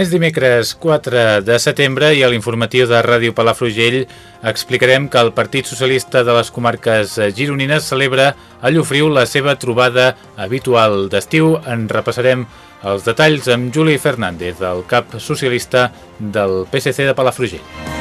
És dimecres 4 de setembre i a l'informatiu de Ràdio Palafrugell explicarem que el Partit Socialista de les Comarques Gironines celebra a Llofriu la seva trobada habitual d'estiu. En repassarem els detalls amb Juli Fernández, el cap socialista del PSC de Palafrugell.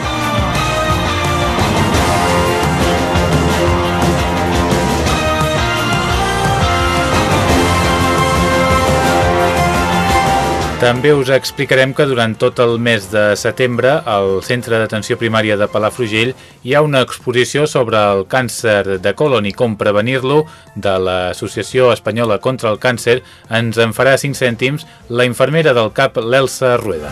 També us explicarem que durant tot el mes de setembre al Centre d'Atenció Primària de Palafrugell hi ha una exposició sobre el càncer de colon i com prevenir-lo de l'Associació Espanyola contra el Càncer. Ens en farà 5 cèntims la infermera del CAP, l'Elsa Rueda.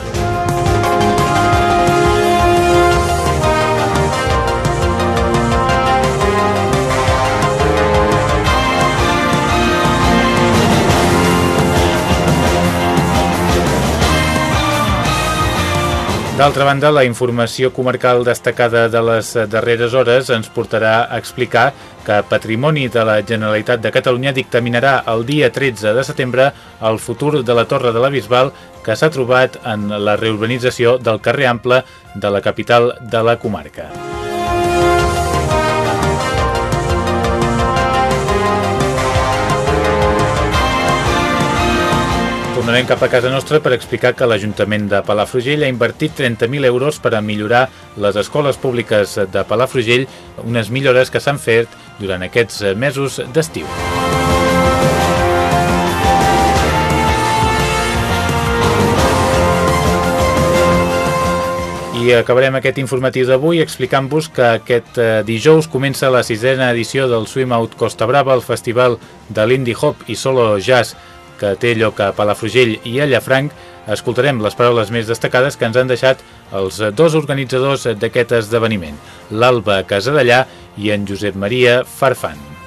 D'altra banda, la informació comarcal destacada de les darreres hores ens portarà a explicar que Patrimoni de la Generalitat de Catalunya dictaminarà el dia 13 de setembre el futur de la Torre de la Bisbal que s'ha trobat en la reurbanització del carrer Ample de la capital de la comarca. Tornarem cap a casa nostra per explicar que l'Ajuntament de Palafrugell ha invertit 30.000 euros per a millorar les escoles públiques de Palafrugell, unes millores que s'han fet durant aquests mesos d'estiu. I acabarem aquest informatiu d'avui explicant-vos que aquest eh, dijous comença la sisena edició del Swim Out Costa Brava, el festival de l'Indie Hop i Solo Jazz que té lloc a Palafrugell i a Llafranc, escoltarem les paraules més destacades que ens han deixat els dos organitzadors d'aquest esdeveniment, l'Alba Casadellà i en Josep Maria Farfan.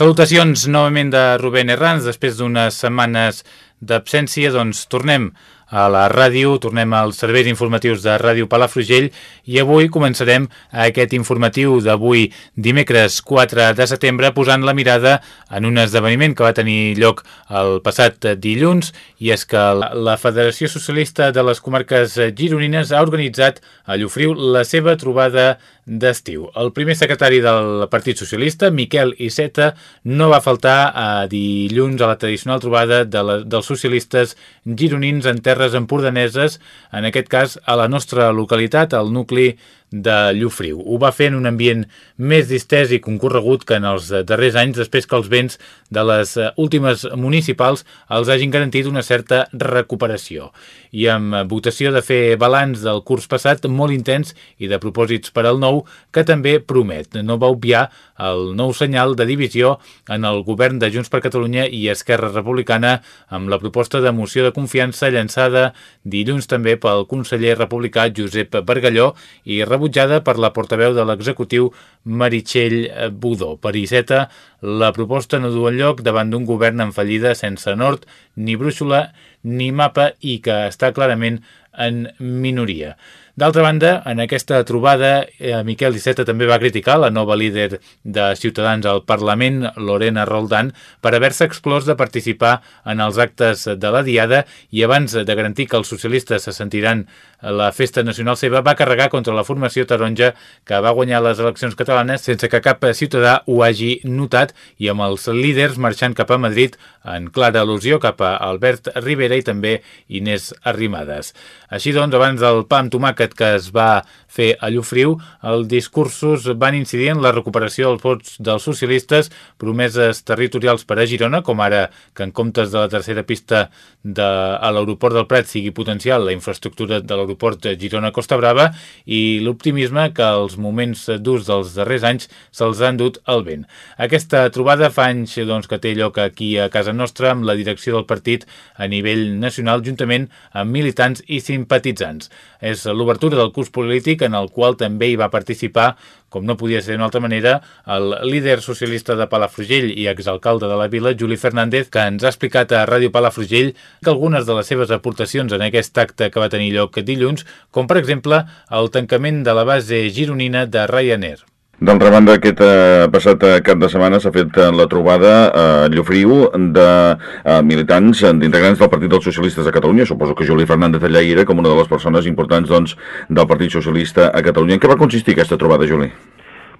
Salutacions novament de Rubén Herranz, després d'unes setmanes d'absència, doncs tornem a la ràdio, tornem als serveis informatius de Ràdio Palafrugell i avui començarem aquest informatiu d'avui dimecres 4 de setembre posant la mirada en un esdeveniment que va tenir lloc el passat dilluns i és que la Federació Socialista de les Comarques Gironines ha organitzat a Llofriu la seva trobada d'estiu. El primer secretari del Partit Socialista, Miquel Iceta, no va faltar a dilluns a la tradicional trobada de la, dels socialistes gironins en terres empordaneses, en aquest cas a la nostra localitat, al nucli de Llufriu. Ho va fer en un ambient més distès i concorregut que en els darrers anys després que els vents de les últimes municipals els hagin garantit una certa recuperació. I amb votació de fer balanç del curs passat molt intens i de propòsits per al nou que també promet. No va obviar el nou senyal de divisió en el govern de Junts per Catalunya i Esquerra Republicana amb la proposta de moció de confiança llançada dilluns també pel conseller republicà Josep Bargalló i rebutjada per la portaveu de l'executiu Meritxell Budó. Per Iceta, la proposta no du enlloc davant d'un govern en fallida sense nord, ni brúixola, ni mapa i que està clarament en minoria. D'altra banda, en aquesta trobada, eh, Miquel Iceta també va criticar la nova líder de Ciutadans al Parlament, Lorena Roldán, per haver-se exclòs de participar en els actes de la Diada i abans de garantir que els socialistes se sentiran la festa nacional seva, va carregar contra la formació taronja que va guanyar les eleccions catalanes sense que cap ciutadà ho hagi notat i amb els líders marxant cap a Madrid en clara al·lusió cap a Albert Rivera i també Inés Arrimadas. Així doncs, abans del pa amb tomàquet que es va fer a Llofriu, els discursos van incidir en la recuperació dels vots dels socialistes, promeses territorials per a Girona, com ara que en comptes de la tercera pista de, a l'aeroport del Prat sigui potencial la infraestructura de l'aeroport de Girona-Costa Brava i l'optimisme que els moments durs dels darrers anys se'ls han dut al vent. Aquesta trobada fa anys doncs, que té lloc aquí a casa nostra amb la direcció del partit a nivell nacional juntament amb militants i simpatitzants. És l'obertura del curs polític en el qual també hi va participar, com no podia ser d'una altra manera, el líder socialista de Palafrugell i exalcalde de la vila, Juli Fernández, que ens ha explicat a Ràdio Palafrugell que algunes de les seves aportacions en aquest acte que va tenir lloc dilluns, com per exemple el tancament de la base gironina de Ryanair. D'altra banda, aquest eh, passat eh, cap de setmana s'ha fet eh, la trobada a Llofriu de eh, militants, eh, d'integrants del Partit dels Socialistes de Catalunya. Suposo que Juli Fernández allà era com una de les persones importants doncs, del Partit Socialista a Catalunya. En què va consistir aquesta trobada, Juli?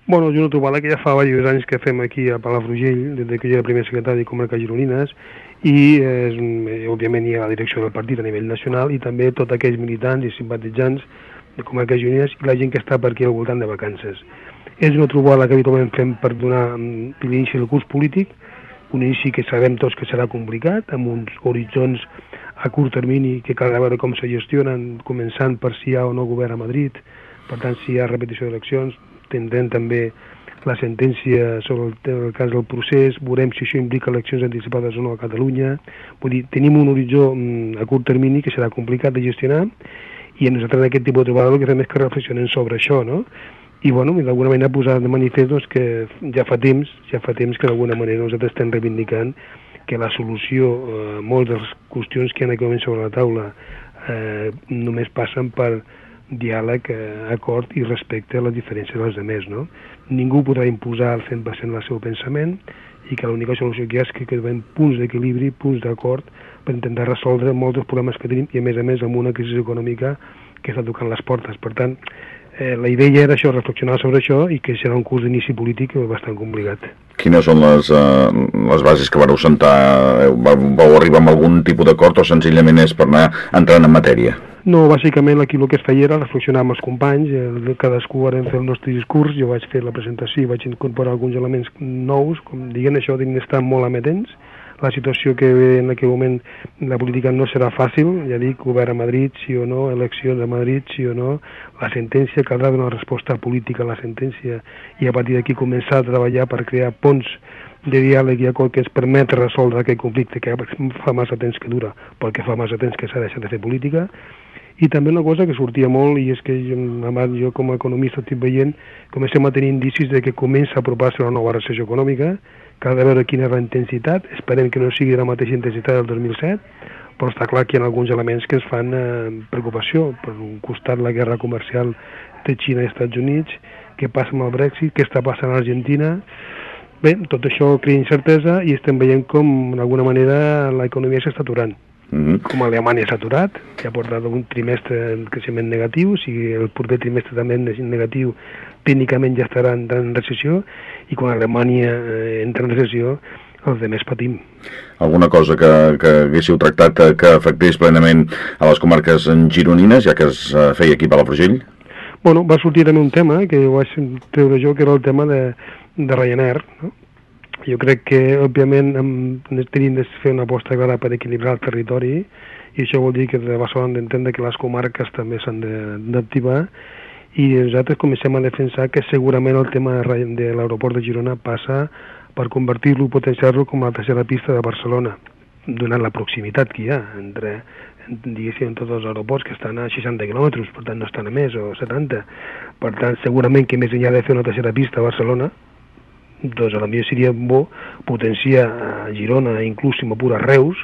Bueno, és una trobada que ja fa diversos anys que fem aquí a Palafrugell, des que jo era primer secretari de Comarca Gironines, i és, òbviament hi ha la direcció del partit a nivell nacional i també tots aquells militants i simpatitzants de Comarca Gironines i la gent que està per aquí al voltant de vacances. És una trobada que habitualment fem per donar mm, l'inici del curs polític, un inici que sabem tots que serà complicat, amb uns horitzons a curt termini que cal veure com se gestionen, començant per si hi ha o no govern a Madrid, per tant, si hi ha repetició d'eleccions, tindrem també la sentència sobre el, el cas del procés, veurem si això implica eleccions anticipades o no a Catalunya. Vull dir, tenim un horitzó mm, a curt termini que serà complicat de gestionar i nosaltres en aquest tipus de trobada el que fem és que reflexionem sobre això, no? I bueno, d'alguna manera posar de manifest doncs, que ja fa temps, ja fa temps que d'alguna manera nosaltres estem reivindicant que la solució a eh, moltes qüestions que hi ha sobre la taula eh, només passen per diàleg, eh, acord i respecte a les diferències dels altres, no? Ningú podrà imposar al 100% el seu pensament i que l'única solució que hi ha és que trobem punts d'equilibri, punts d'acord per intentar resoldre molts dels problemes que tenim i a més a més amb una crisi econòmica que està tocant les portes. Per tant, eh, la idea era això, reflexionar sobre això i que serà un curs d'inici polític bastant complicat. Quines són les, eh, les bases que vareu sentar? Eh, vau arribar amb algun tipus d'acord o senzillament és per anar entrant en matèria? No, bàsicament aquí el que es feia era reflexionar amb els companys, eh, cadascú vam fer el nostre discurs, jo vaig fer la presentació i vaig incorporar alguns elements nous, com diguen això, d'estar molt ametents, la situació que ve en aquell moment la política no serà fàcil, ja dic, govern a Madrid, sí o no, eleccions a Madrid, sí o no, la sentència, caldrà donar resposta política a la sentència i a partir d'aquí començar a treballar per crear ponts de diàleg i acord que ens permet resoldre aquest conflicte que fa massa temps que dura, perquè fa massa temps que s'ha deixat de fer política, i també una cosa que sortia molt i és que jo, jo com a economista estic veient comencem a tenir indicis de que comença a apropar-se una nova recessió econòmica Cal de veure quina és la intensitat, esperem que no sigui la mateixa intensitat del 2007, però està clar que hi ha alguns elements que ens fan eh, preocupació. Per un costat, la guerra comercial de Xina i Estats Units, què passa amb el Brexit, què està passant a Argentina... Bé, tot això crea incertesa i estem veient com, d'alguna manera, l'economia s'està aturant. Mm -hmm. Com Alemanya s'ha aturat, que ha portat un trimestre en creixement negatiu, si el proper trimestre també és negatiu, tècnicament ja estarà entrant en recessió, i quan Alemanya eh, entra en recessió, els demés patim. Alguna cosa que, que haguéssiu tractat eh, que afectés plenament a les comarques gironines, ja que es eh, feia aquí a Palafrugell? Bueno, va sortir també un tema que ho vaig treure jo, que era el tema de, de Ryanair. No? Jo crec que, òbviament, tenim de fer una aposta clara per equilibrar el territori i això vol dir que de Barcelona d'entendre que les comarques també s'han d'activar i nosaltres comencem a defensar que segurament el tema de, l'aeroport de Girona passa per convertir-lo, potenciar-lo com la tercera pista de Barcelona, donant la proximitat que hi ha entre diguéssim, tots els aeroports que estan a 60 quilòmetres, per tant no estan a més, o 70. Per tant, segurament que més enllà de fer una tercera pista a Barcelona, doncs a la millor seria bo potenciar a Girona, inclús si m'apura Reus,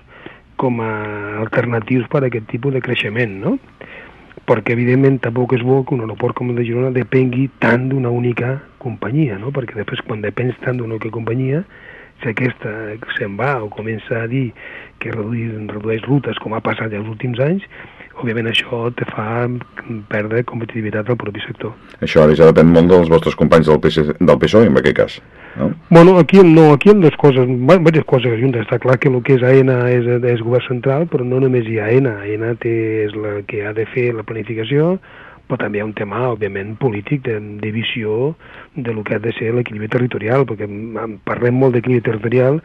com a alternatius per a aquest tipus de creixement, no? perquè evidentment tampoc és bo que un aeroport com el de Girona depengui tant d'una única companyia, no? perquè després quan depens tant d'una única companyia, si aquesta se'n va o comença a dir que redueix, redueix rutes com ha passat els últims anys, òbviament això te fa perdre competitivitat al propi sector. Això ara ja depèn molt dels vostres companys del, PC, del PSOE, en aquest cas. No? Bueno, aquí no, aquí hi ha dues coses, diverses coses juntes. Està clar que el que és AENA és, és govern central, però no només hi ha AENA. AENA té, és la que ha de fer la planificació, però també hi ha un tema, òbviament, polític, de, de visió de lo que ha de ser l'equilibri territorial, perquè parlem molt d'equilibri territorial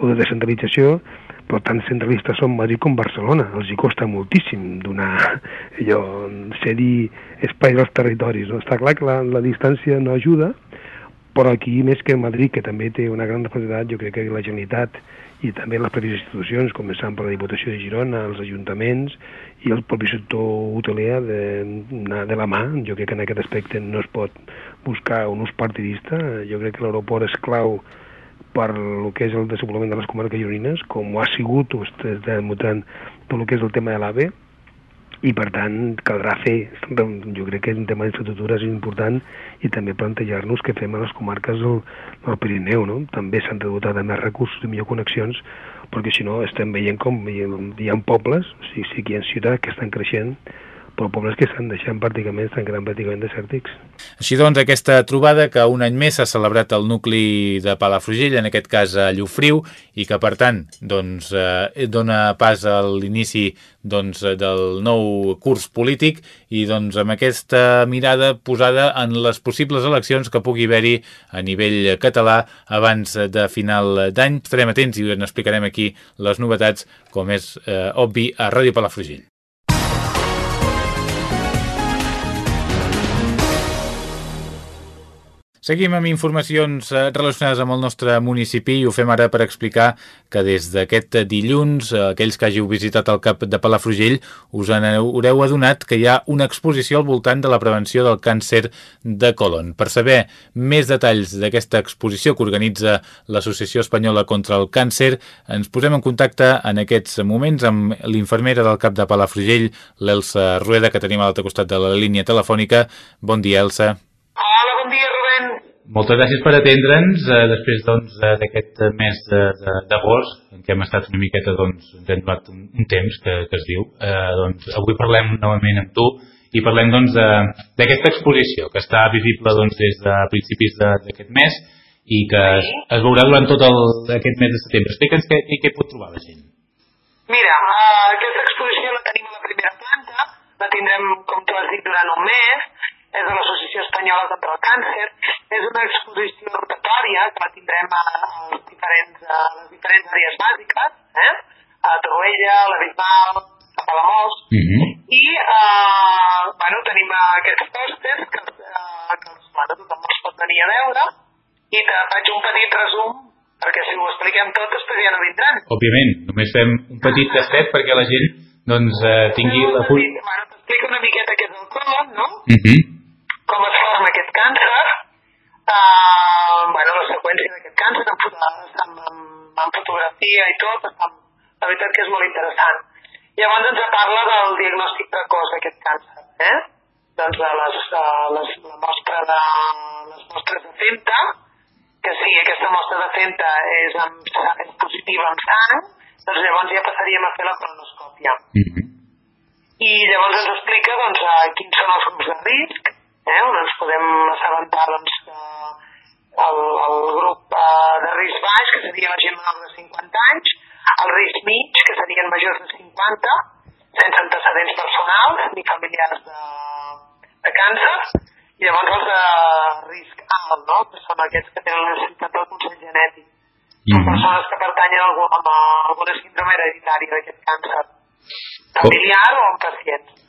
o de descentralització, però tant centralistes són Madrid com Barcelona. Els hi costa moltíssim donar allò, cedir espai als territoris. No? Està clar que la, la distància no ajuda, però aquí, més que Madrid, que també té una gran responsabilitat, jo crec que la Generalitat i també les pròpies institucions, començant per la Diputació de Girona, els ajuntaments i el propi sector hoteler de, de la mà. Jo crec que en aquest aspecte no es pot buscar un ús partidista. Jo crec que l'aeroport és clau per el que és el desenvolupament de les comarques gironines, com ho ha sigut, o està mutant tot el que és el tema de l'AVE, i per tant caldrà fer, jo crec que un tema d'infraestructures és important i també plantejar-nos què fem a les comarques del, del Pirineu, no? També s'han de dotar de més recursos i millor connexions, perquè si no estem veient com hi ha, hi ha pobles, o sigui, sí que hi ha ciutats que estan creixent, però pobles que estan deixant pràcticament, estan quedant pràcticament desèrtics. Així doncs, aquesta trobada que un any més s'ha celebrat al nucli de Palafrugell, en aquest cas a Llufriu, i que per tant doncs, eh, dona pas a l'inici doncs, del nou curs polític i doncs, amb aquesta mirada posada en les possibles eleccions que pugui haver-hi a nivell català abans de final d'any. Estarem atents i us explicarem aquí les novetats, com és eh, obvi, a Ràdio Palafrugell. Seguim amb informacions eh, relacionades amb el nostre municipi i ho fem ara per explicar que des d'aquest dilluns, eh, aquells que hàgiu visitat el CAP de Palafrugell, us haureu adonat que hi ha una exposició al voltant de la prevenció del càncer de colon. Per saber més detalls d'aquesta exposició que organitza l'Associació Espanyola contra el Càncer, ens posem en contacte en aquests moments amb l'infermera del CAP de Palafrugell, l'Elsa Rueda, que tenim a l'altre costat de la línia telefònica. Bon dia, Elsa. Moltes gràcies per atendre'ns eh, després doncs, d'aquest doncs, mes d'agost en què hem estat una miqueta doncs, hem donat un, un temps que, que es diu eh, doncs, avui parlem novament amb tu i parlem doncs, d'aquesta doncs, exposició que està visible doncs, des de principis d'aquest mes i que es, es veurà durant tot el, aquest mes de setembre. Explica'ns què, què, què pot trobar la gent. Mira, uh, aquesta exposició la tenim a la primera planta, la tindrem, com tu has dit, durant un mes, és de l'Associació Espanyola contra el Càncer. És una exposició rotatòria que la tindrem a, a, diferents, a les diferents àrees bàsiques, eh? a Torroella, a la Bisbal, a Palamós, uh mhm. -huh. i eh, bueno, tenim aquests pòsters que, eh, que bueno, tothom els pot venir a veure i te faig un petit resum perquè si ho expliquem tot després ja no vindran. Òbviament, només fem un petit tastet perquè la gent doncs, eh, tingui la... Bueno, t'explico una miqueta què és el colon, no? Uh mhm. -huh com es forma aquest càncer, uh, bueno, la seqüència d'aquest càncer amb, amb, amb, amb fotografia i tot, està, la veritat que és molt interessant. Llavors ens parla del diagnòstic precoç d'aquest càncer, eh? Doncs de les, de les, la mostra de, les mostres de femta, que si aquesta mostra de femta és, amb, és positiva en sang, doncs llavors ja passaríem a fer la colonoscòpia. Mm -hmm. I llavors ens explica doncs, quins són els grups de risc, eh, on ens podem assabentar doncs, que el, el grup eh, de risc baix, que seria la gent menor de 50 anys, el risc mig, que serien majors de 50, sense antecedents personals ni familiars de, de càncer, i llavors els de risc alt, no? que són aquests que tenen necessitat del consell genètic. Mm -hmm. persones que pertanyen a, algun, a alguna síndrome hereditària d'aquest càncer familiar o en pacients.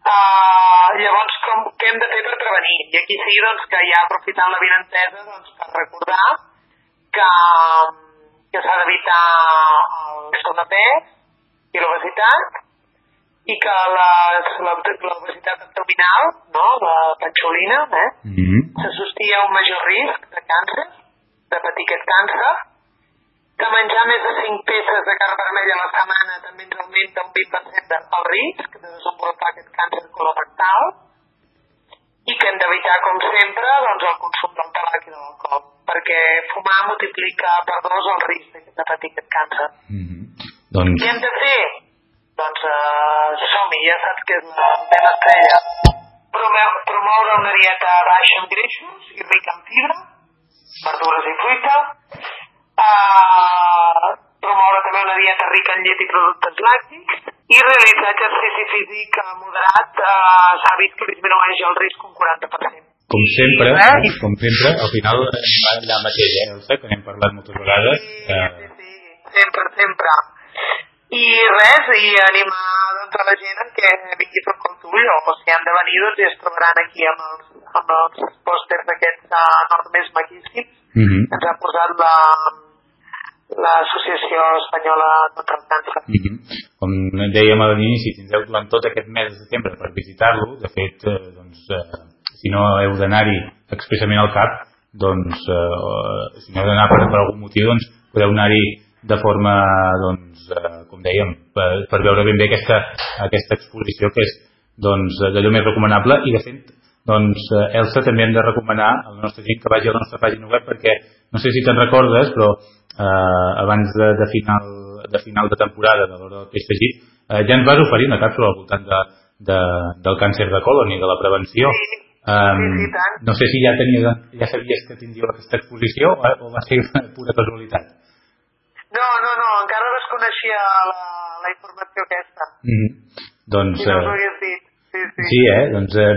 Uh, llavors, com, què hem de fer per prevenir? I aquí sí doncs, que ja aprofitant la vinentesa doncs, per recordar que, que s'ha d'evitar el sobrepès i l'obesitat i que l'obesitat abdominal, no, la panxolina, eh, mm -hmm. s'associa a un major risc de càncer, de patir aquest càncer, que menjar més de 5 peces de carn vermella a la setmana també ens augmenta un 20% el risc de desenvolupar aquest càncer colorectal i que hem d'evitar, com sempre, doncs, el consum del tabac i de l'alcohol, perquè fumar multiplica per dos el risc de patir aquest càncer. Mm -hmm. doncs... Què hem de fer? Doncs uh, som-hi, ja saps que és una tema estrella. Promoure una dieta baixa en greixos i rica en fibra, uh, llet i realitzar exercici físic moderat eh, s'ha vist que disminueix el risc un 40%. Com sempre, eh? com sempre, al final allà mateix, eh, Elsa, que n'hem parlat moltes vegades. Sí, sí, sí, sempre, sempre. I res, i animar doncs, a la gent que vingui tot com tu, o si han de venir, doncs, i es trobaran aquí amb els, amb els pòsters aquests uh, més maquíssims mm -hmm. que ens ha posat la, l'Associació Espanyola contra el Càncer. Mm -hmm. Com dèiem a l'inici, tindreu durant tot aquest mes de setembre per visitar-lo. De fet, eh, doncs, eh, si no heu d'anar-hi expressament al CAP, doncs, eh, si no heu d'anar per, per algun motiu, doncs podeu anar-hi de forma, doncs, eh, com dèiem, per, per veure ben bé aquesta, aquesta exposició que és doncs, d'allò més recomanable i de fet doncs eh, Elsa també hem de recomanar a la nostra gent que vagi a la nostra pàgina web perquè no sé si te'n recordes però eh, abans de, de, final, de final de temporada de l'hora del peix eh, ja ens vas oferir una càpsula al voltant de, de, del càncer de colon i de la prevenció. Um, sí, sí, no sé si ja tenies, ja sabies que tindríeu aquesta exposició o, o va ser pura casualitat no, no, no, encara desconeixia la, la informació aquesta. Mm -hmm. Doncs, si no us ho hagués dit. Sí, sí. sí eh? doncs, eh,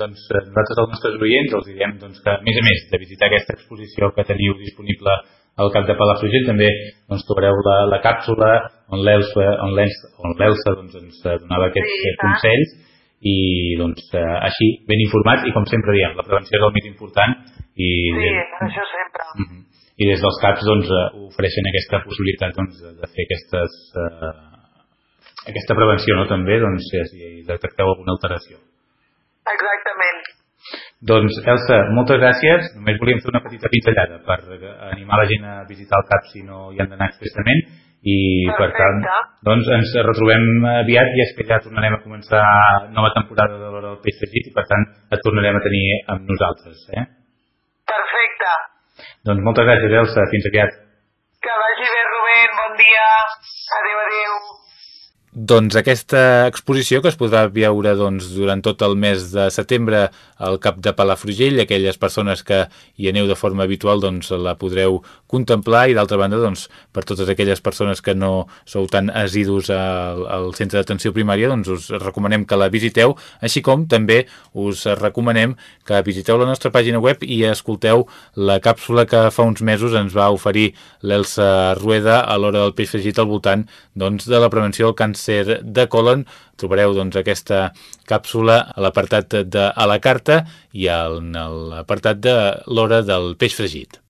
doncs eh, nosaltres als nostres oients els direm doncs, que a més a més de visitar aquesta exposició que teniu disponible al cap de Palafrugell també doncs, trobareu la, la càpsula on l'Elsa on l'Elsa doncs, ens donava aquests sí, consells i doncs eh, així ben informat i com sempre diem, la prevenció és el més important i, sí, això sempre uh -huh i des dels CAPs doncs, eh, ofereixen aquesta possibilitat doncs, de fer aquestes, eh, aquesta prevenció no? també doncs, si detecteu alguna alteració. Doncs, Elsa, moltes gràcies. Només volíem fer una petita pinzellada per animar la gent a visitar el CAP si no hi han d'anar expressament i Perfecte. per tant doncs ens retrobem aviat i és que ja tornarem a començar nova temporada de l'hora del peix fregit i per tant et tornarem a tenir amb nosaltres. Eh? Perfecte. Doncs moltes gràcies, Elsa. Fins aviat. Que vagi bé, Doncs aquesta exposició que es podrà veure doncs, durant tot el mes de setembre al cap de Palafrugell, aquelles persones que hi aneu de forma habitual doncs, la podreu contemplar i d'altra banda doncs, per totes aquelles persones que no sou tan asidus al, al centre d'atenció primària doncs us recomanem que la visiteu, així com també us recomanem que visiteu la nostra pàgina web i escolteu la càpsula que fa uns mesos ens va oferir l'Elsa Rueda a l'hora del peix fregit al voltant doncs, de la prevenció del càncer càncer de colon. Trobareu doncs, aquesta càpsula a l'apartat de a la carta i en l'apartat de l'hora del peix fregit.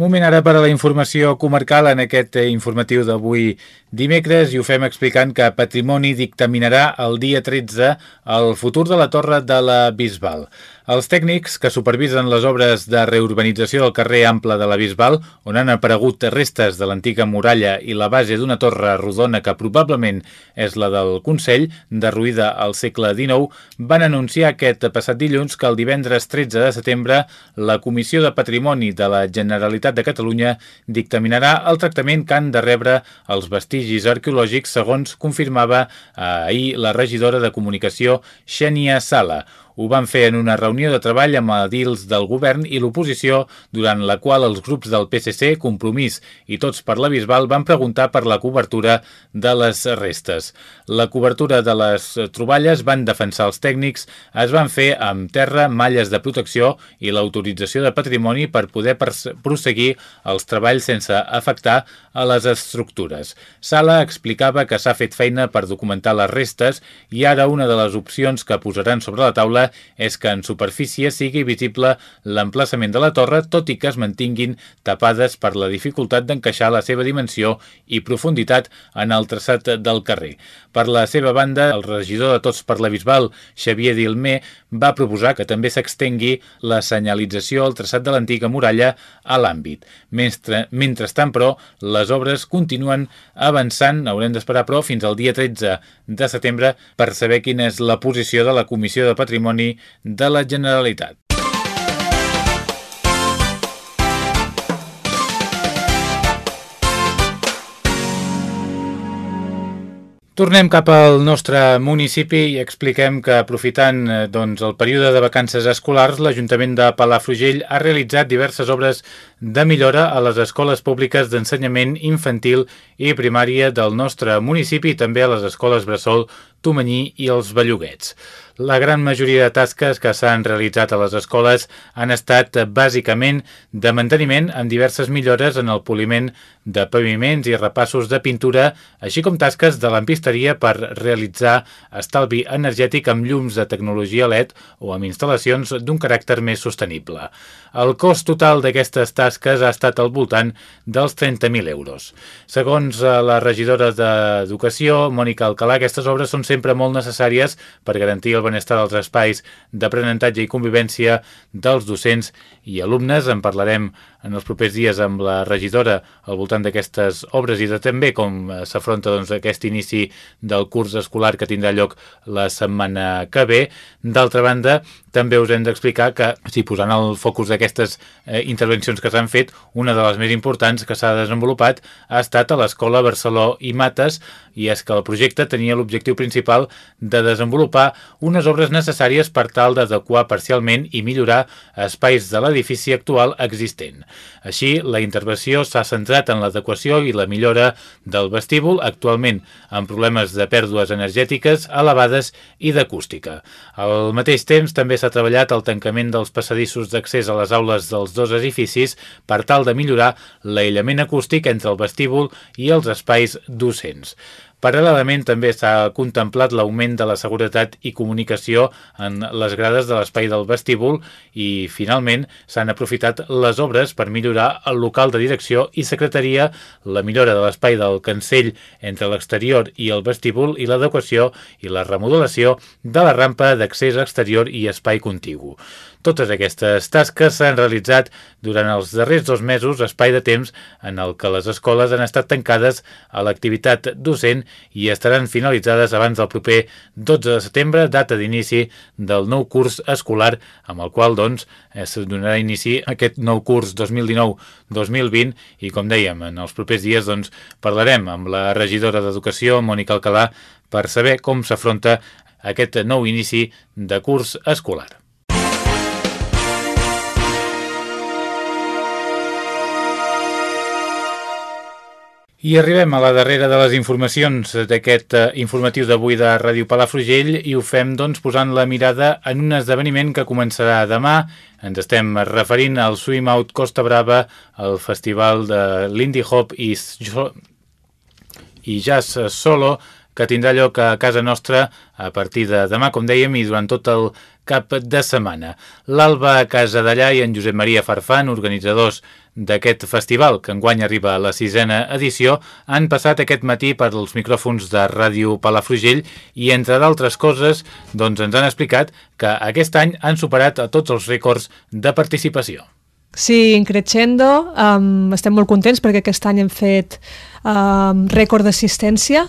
Moment ara per a la informació comarcal en aquest informatiu d'avui dimecres i ho fem explicant que Patrimoni dictaminarà el dia 13 el futur de la Torre de la Bisbal. Els tècnics que supervisen les obres de reurbanització del carrer Ample de la Bisbal, on han aparegut restes de l'antiga muralla i la base d'una torre rodona que probablement és la del Consell, derruïda al segle XIX, van anunciar aquest passat dilluns que el divendres 13 de setembre la Comissió de Patrimoni de la Generalitat de Catalunya dictaminarà el tractament que han de rebre els vestigis arqueològics segons confirmava ahir la regidora de Comunicació Xènia Sala. Ho van fer en una reunió de treball amb edils del govern i l'oposició, durant la qual els grups del PSC, Compromís i Tots per la Bisbal van preguntar per la cobertura de les restes. La cobertura de les troballes van defensar els tècnics, es van fer amb terra, malles de protecció i l'autorització de patrimoni per poder prosseguir els treballs sense afectar a les estructures. Sala explicava que s'ha fet feina per documentar les restes i ara una de les opcions que posaran sobre la taula és que en superfície sigui visible l'emplaçament de la torre, tot i que es mantinguin tapades per la dificultat d'encaixar la seva dimensió i profunditat en el traçat del carrer. Per la seva banda, el regidor de Tots per la Bisbal, Xavier Dilmé, va proposar que també s'extengui la senyalització al traçat de l'antiga muralla a l'àmbit. Mentre, mentrestant, però, les obres continuen avançant, haurem d'esperar, però, fins al dia 13 de setembre per saber quina és la posició de la Comissió de Patrimoni de la Generalitat. Tornem cap al nostre municipi i expliquem que aprofitant eh, doncs, el període de vacances escolars, l'Ajuntament de Palafrugell ha realitzat diverses obres de millora a les escoles públiques d'ensenyament infantil i primària del nostre municipi i també a les escoles Bressol, Tomanyí i els Belluguets. La gran majoria de tasques que s'han realitzat a les escoles han estat bàsicament de manteniment amb diverses millores en el poliment de paviments i repassos de pintura, així com tasques de lampisteria per realitzar estalvi energètic amb llums de tecnologia LED o amb instal·lacions d'un caràcter més sostenible. El cost total d'aquestes tasques ha estat al voltant dels 30.000 euros. Segons eh, la regidora d'Educació, Mònica Alcalà, aquestes obres són sempre molt necessàries per garantir el benestar dels espais d'aprenentatge i convivència dels docents i alumnes. En parlarem en els propers dies amb la regidora al voltant d'aquestes obres i de també com eh, s'afronta doncs, aquest inici del curs escolar que tindrà lloc la setmana que ve. D'altra banda, també us hem d'explicar que, si posant el focus d'aquestes eh, intervencions que s'han fet, una de les més importants que s'ha desenvolupat ha estat a l'Escola Barceló i Mates, i és que el projecte tenia l'objectiu principal de desenvolupar unes obres necessàries per tal d'adequar parcialment i millorar espais de l'edifici actual existent. Així, la intervenció s'ha centrat en l'adequació i la millora del vestíbul, actualment amb problemes de pèrdues energètiques elevades i d'acústica. Al mateix temps, també s'ha treballat el tancament dels passadissos d'accés a les aules dels dos edificis per tal de millorar l'aïllament acústic entre el vestíbul i els espais docents. Paral·lelament també s'ha contemplat l'augment de la seguretat i comunicació en les grades de l'espai del vestíbul i, finalment, s'han aprofitat les obres per millorar el local de direcció i secretaria, la millora de l'espai del cancell entre l'exterior i el vestíbul i l'adequació i la remodelació de la rampa d'accés exterior i espai contigu. Totes aquestes tasques s'han realitzat durant els darrers dos mesos, espai de temps en el que les escoles han estat tancades a l'activitat docent i estaran finalitzades abans del proper 12 de setembre, data d'inici del nou curs escolar, amb el qual doncs, es donarà inici aquest nou curs 2019-2020 i com dèiem, en els propers dies doncs, parlarem amb la regidora d'Educació, Mònica Alcalà, per saber com s'afronta aquest nou inici de curs escolar. I arribem a la darrera de les informacions d'aquest eh, informatiu d'avui de Ràdio Palafrugell i ho fem doncs posant la mirada en un esdeveniment que començarà demà. Ens estem referint al Swim Out Costa Brava, el festival de l'Indie Hop i, i Jazz Solo, que tindrà lloc a casa nostra a partir de demà, com dèiem, i durant tot el cap de setmana. L'Alba a Casa d'allà i en Josep Maria Farfan, organitzadors d'aquest festival, que enguany arriba a la sisena edició, han passat aquest matí per als micròfons de Ràdio Palafrugell i, entre d'altres coses, doncs ens han explicat que aquest any han superat a tots els rècords de participació. Sí, increixendo, um, estem molt contents perquè aquest any hem fet um, rècord d'assistència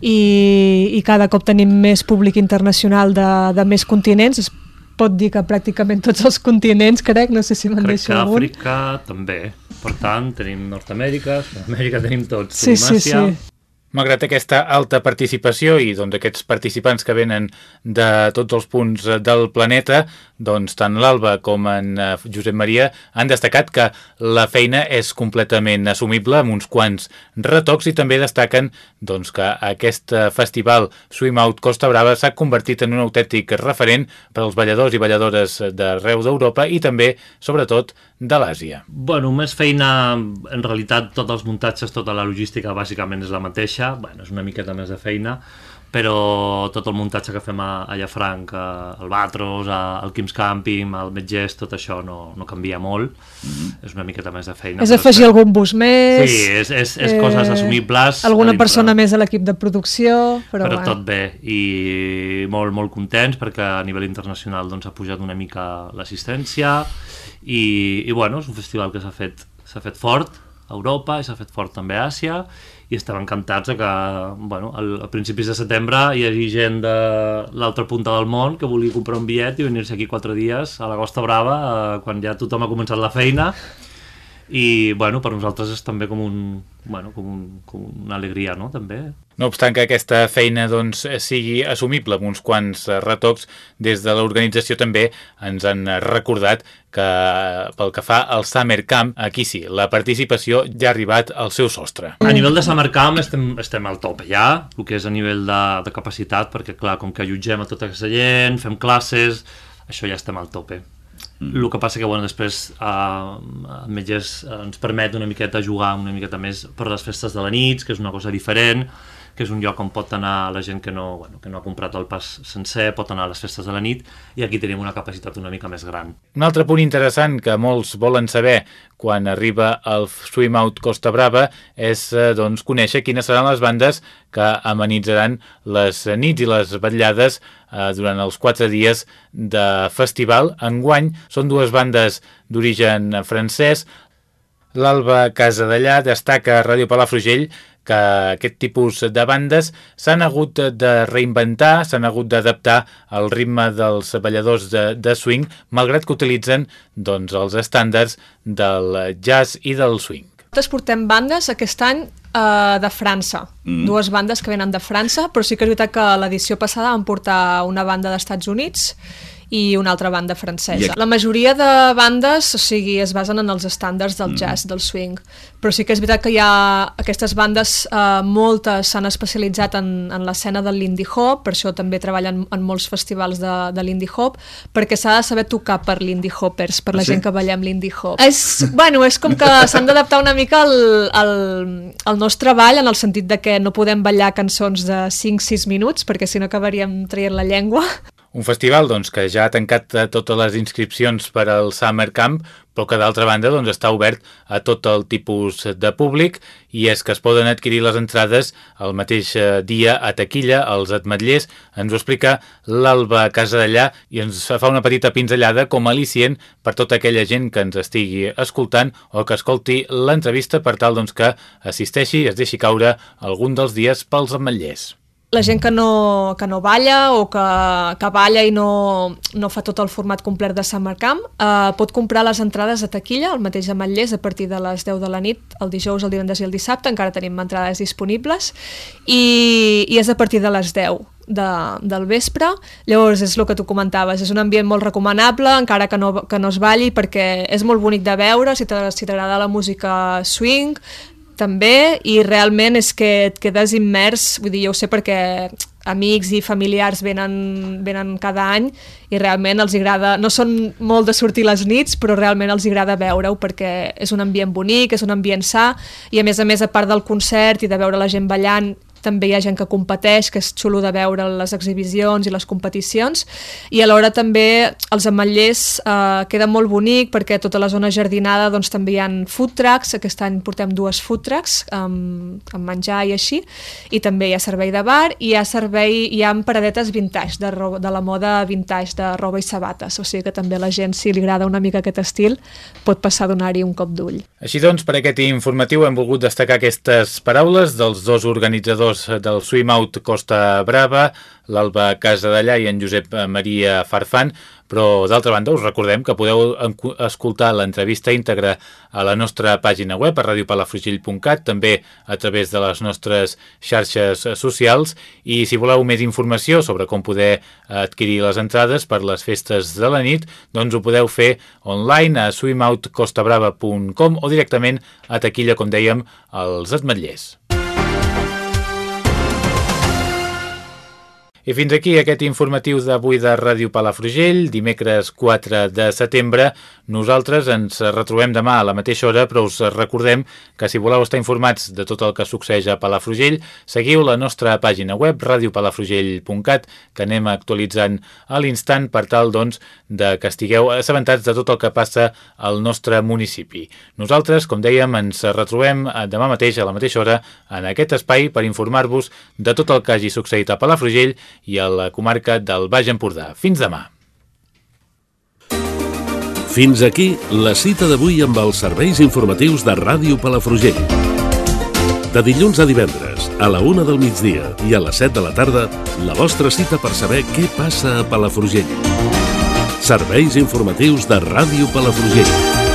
i, i cada cop tenim més públic internacional de, de més continents, es pot dir que pràcticament tots els continents, crec, no sé si me'n deixo algun. Crec que Àfrica també, per tant tenim Nord-Amèrica, Sud-amèrica tenim tots, sí, sí, sí. Malgrat aquesta alta participació i doncs, aquests participants que venen de tots els punts del planeta, doncs tant l'Alba com en eh, Josep Maria han destacat que la feina és completament assumible amb uns quants retocs i també destaquen doncs, que aquest festival Swim Out Costa Brava s'ha convertit en un autèntic referent per als balladors i balladores d'arreu d'Europa i també, sobretot, de l'Àsia. Bueno, més feina, en realitat tots els muntatges, tota la logística bàsicament és la mateixa, bueno, és una miqueta més de feina, però tot el muntatge que fem a, a Llafranc, al Batros, al Quims Camping, al Metgès, tot això no, no canvia molt, mm -hmm. és una miqueta més de feina. És afegir que... algun bus més... Sí, és, és, és eh, coses assumibles. Alguna persona més a l'equip de producció, però, però bueno. tot bé, i molt, molt contents perquè a nivell internacional doncs, ha pujat una mica l'assistència, i, i bueno, és un festival que s'ha fet, fet fort a Europa i s'ha fet fort també a Àsia i estem encantats que bueno, al, a principis de setembre hi hagi gent de l'altra punta del món que vulgui comprar un bitllet i venir-se aquí quatre dies a la Costa Brava eh, quan ja tothom ha començat la feina i bueno, per nosaltres és també com, un, bueno, com, un, com una alegria no? també. No obstant que aquesta feina doncs, sigui assumible amb uns quants retocs, des de l'organització també ens han recordat que pel que fa al Summer Camp, aquí sí, la participació ja ha arribat al seu sostre. A nivell de Summer Camp estem, estem al top ja, el que és a nivell de, de capacitat, perquè clar, com que allotgem a tota aquesta gent, fem classes, això ja estem al tope. Mm. El que passa que bueno, després eh, Metges ens permet una miqueta jugar una miqueta més per les festes de la nit, que és una cosa diferent, que és un lloc on pot anar la gent que no, bueno, que no ha comprat el pas sencer, pot anar a les festes de la nit, i aquí tenim una capacitat una mica més gran. Un altre punt interessant que molts volen saber quan arriba el Swim Out Costa Brava és eh, doncs, conèixer quines seran les bandes que amenitzaran les nits i les vetllades eh, durant els quatre dies de festival. Enguany són dues bandes d'origen francès, L'Alba Casadellà destaca a Ràdio Palafrugell que aquest tipus de bandes s'han hagut de reinventar, s'han hagut d'adaptar al ritme dels balladors de, de swing, malgrat que utilitzen doncs, els estàndards del jazz i del swing. Nosaltres portem bandes aquest any uh, de França, mm. dues bandes que venen de França, però sí que és veritat que l'edició passada vam portar una banda dels Estats Units i una altra banda francesa. La majoria de bandes, o sigui, es basen en els estàndards del mm. jazz, del swing, però sí que és veritat que hi ha aquestes bandes, eh, moltes s'han especialitzat en, en l'escena del l'indie hop, per això també treballen en molts festivals de, de l'indie hop, perquè s'ha de saber tocar per l'indie hoppers, per la ah, sí? gent que ballem l'indie hop. És, bueno, és com que s'han d'adaptar una mica al, al, al nostre ball, en el sentit de que no podem ballar cançons de 5-6 minuts, perquè si no acabaríem traient la llengua, un festival doncs, que ja ha tancat eh, totes les inscripcions per al Summer Camp, però que d'altra banda doncs, està obert a tot el tipus de públic i és que es poden adquirir les entrades el mateix eh, dia a taquilla, als atmetllers. Ens ho explica l'Alba Casadellà i ens fa una petita pinzellada com a al·licient per tota aquella gent que ens estigui escoltant o que escolti l'entrevista per tal doncs, que assisteixi i es deixi caure algun dels dies pels ametllers la gent que no, que no balla o que, que balla i no, no fa tot el format complet de Summer Camp eh, pot comprar les entrades a taquilla, el mateix ametllers, a partir de les 10 de la nit, el dijous, el divendres i el dissabte, encara tenim entrades disponibles, i, i és a partir de les 10 de, del vespre. Llavors, és el que tu comentaves, és un ambient molt recomanable, encara que no, que no es balli, perquè és molt bonic de veure, si t'agrada la música swing, també, i realment és que et quedes immers, vull dir, jo ho sé perquè amics i familiars venen, venen cada any i realment els agrada, no són molt de sortir les nits, però realment els agrada veure-ho perquè és un ambient bonic, és un ambient sa, i a més a més, a part del concert i de veure la gent ballant també hi ha gent que competeix, que és xulo de veure les exhibicions i les competicions, i alhora també els ametllers eh, queda molt bonic perquè tota la zona jardinada doncs, també hi ha food trucks, aquest any portem dues food trucks amb, amb menjar i així, i també hi ha servei de bar i hi ha servei, hi ha paradetes vintage, de, roba, de la moda vintage, de roba i sabates, o sigui que també la gent, si li agrada una mica aquest estil, pot passar a donar-hi un cop d'ull. Així doncs, per aquest informatiu hem volgut destacar aquestes paraules dels dos organitzadors jugadors del Swim Out Costa Brava, l'Alba Casadellà i en Josep Maria Farfan, però d'altra banda us recordem que podeu escoltar l'entrevista íntegra a la nostra pàgina web a radiopalafrugell.cat, també a través de les nostres xarxes socials i si voleu més informació sobre com poder adquirir les entrades per les festes de la nit, doncs ho podeu fer online a swimoutcostabrava.com o directament a taquilla, com dèiem, als Atmetllers. I fins aquí aquest informatiu d'avui de Ràdio Palafrugell, dimecres 4 de setembre. Nosaltres ens retrobem demà a la mateixa hora, però us recordem que si voleu estar informats de tot el que succeeix a Palafrugell, seguiu la nostra pàgina web radiopalafrugell.cat, que anem actualitzant a l'instant per tal doncs, de que estigueu assabentats de tot el que passa al nostre municipi. Nosaltres, com dèiem, ens retrobem demà mateix a la mateixa hora en aquest espai per informar-vos de tot el que hagi succeït a Palafrugell i a la comarca del Baix Empordà. Fins demà. Fins aquí la cita d'avui amb els serveis informatius de Ràdio Palafrugell. De dilluns a divendres, a la una del migdia i a les 7 de la tarda, la vostra cita per saber què passa a Palafrugell. Serveis informatius de Ràdio Palafrugell.